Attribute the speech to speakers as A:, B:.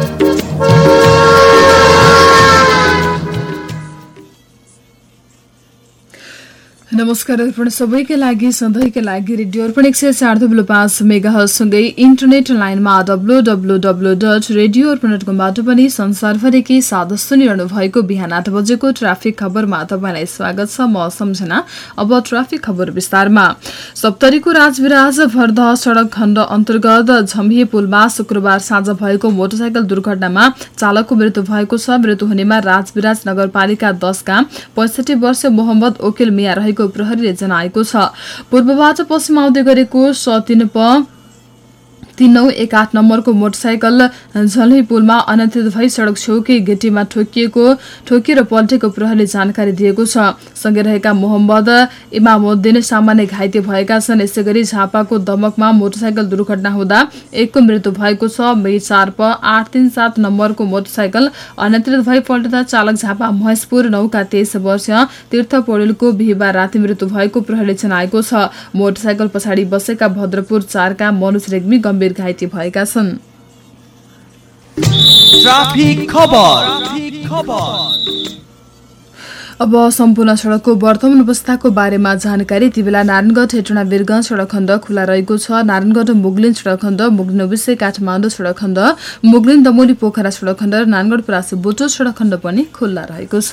A: Thank you. नमस्कार अर्पण सबैका लागि सधैँका लागि रेडियो अर्पण एक सय चार थुप्रो पाँच मेगाहरूसँगै इन्टरनेट लाइनमा W W W dot radio Arpan dot कमबाट पनि संसारभरिकै साथ सुनिरहनु भएको बिहान आठ बजेको ट्राफिक खबरमा तपाईँलाई स्वागत छ म सम्झना अब ट्राफिक खबर विस्तारमा। सप्तरीको राजविराज भरदह सड़क खण्ड अन्तर्गत झम्भिए पुलमा शुक्रबार साँझ भएको मोटरसाइकल दुर्घटनामा चालकको मृत्यु भएको छ। मृत्यु हुनेमा राजविराज नगरपालिका दसका पैसठी वर्ष मोहम्मद ओकेल मिया रहेको प्रहरीले जनाएको छ। पूर्वबाट पश्चिम आउँदै गरेको स तिन प तीन नौ एक आठ नम्बरको मोटरसाइकल झलै पुलमा अनियन्त्रित भई सड़क छेउकै गेटीमा ठोकिएको ठोकिएर पल्टेको प्रहरीले जानकारी दिएको छ। सँगै रहेका मोहम्मद इमामुद्दिन सामान्य घाइते भएका छन्। यसै गरी झापाको दमकमा मोटरसाइकल दुर्घटना हुँदा एकको मृत्यु भएको छ। मे चार आठ तीन सात नम्बरको मोटरसाइकल अनियन्त्रित भई पल्टदा चालक झापा महेशपुर नौका तेइस वर्ष तीर्थ पौडेलको बिहिबार राति मृत्यु भएको प्रहरीले जनाएको छ। मोटरसाइकल पछाडि बसेका भद्रपुर चारका मनोज रेग्मी गम्भीर घाइते भएका छन्। अब सम्पूर्ण सड़कको वर्तमान अवस्थाको बारेमा जानकारी यति बेला नारायणगढ हेटोडा वीरगंज सड़क खण्ड खुला रहेको छ। नारायणगढ मुगलिन सड़क खण्ड मुगलिन विषय काठमाडौँ सड़क खण्ड मुगलिन दमोली पोखरा सड़क खण्ड र नारायणगढ परासी बोटो सड़क खण्ड पनि खुल्ला रहेको छ।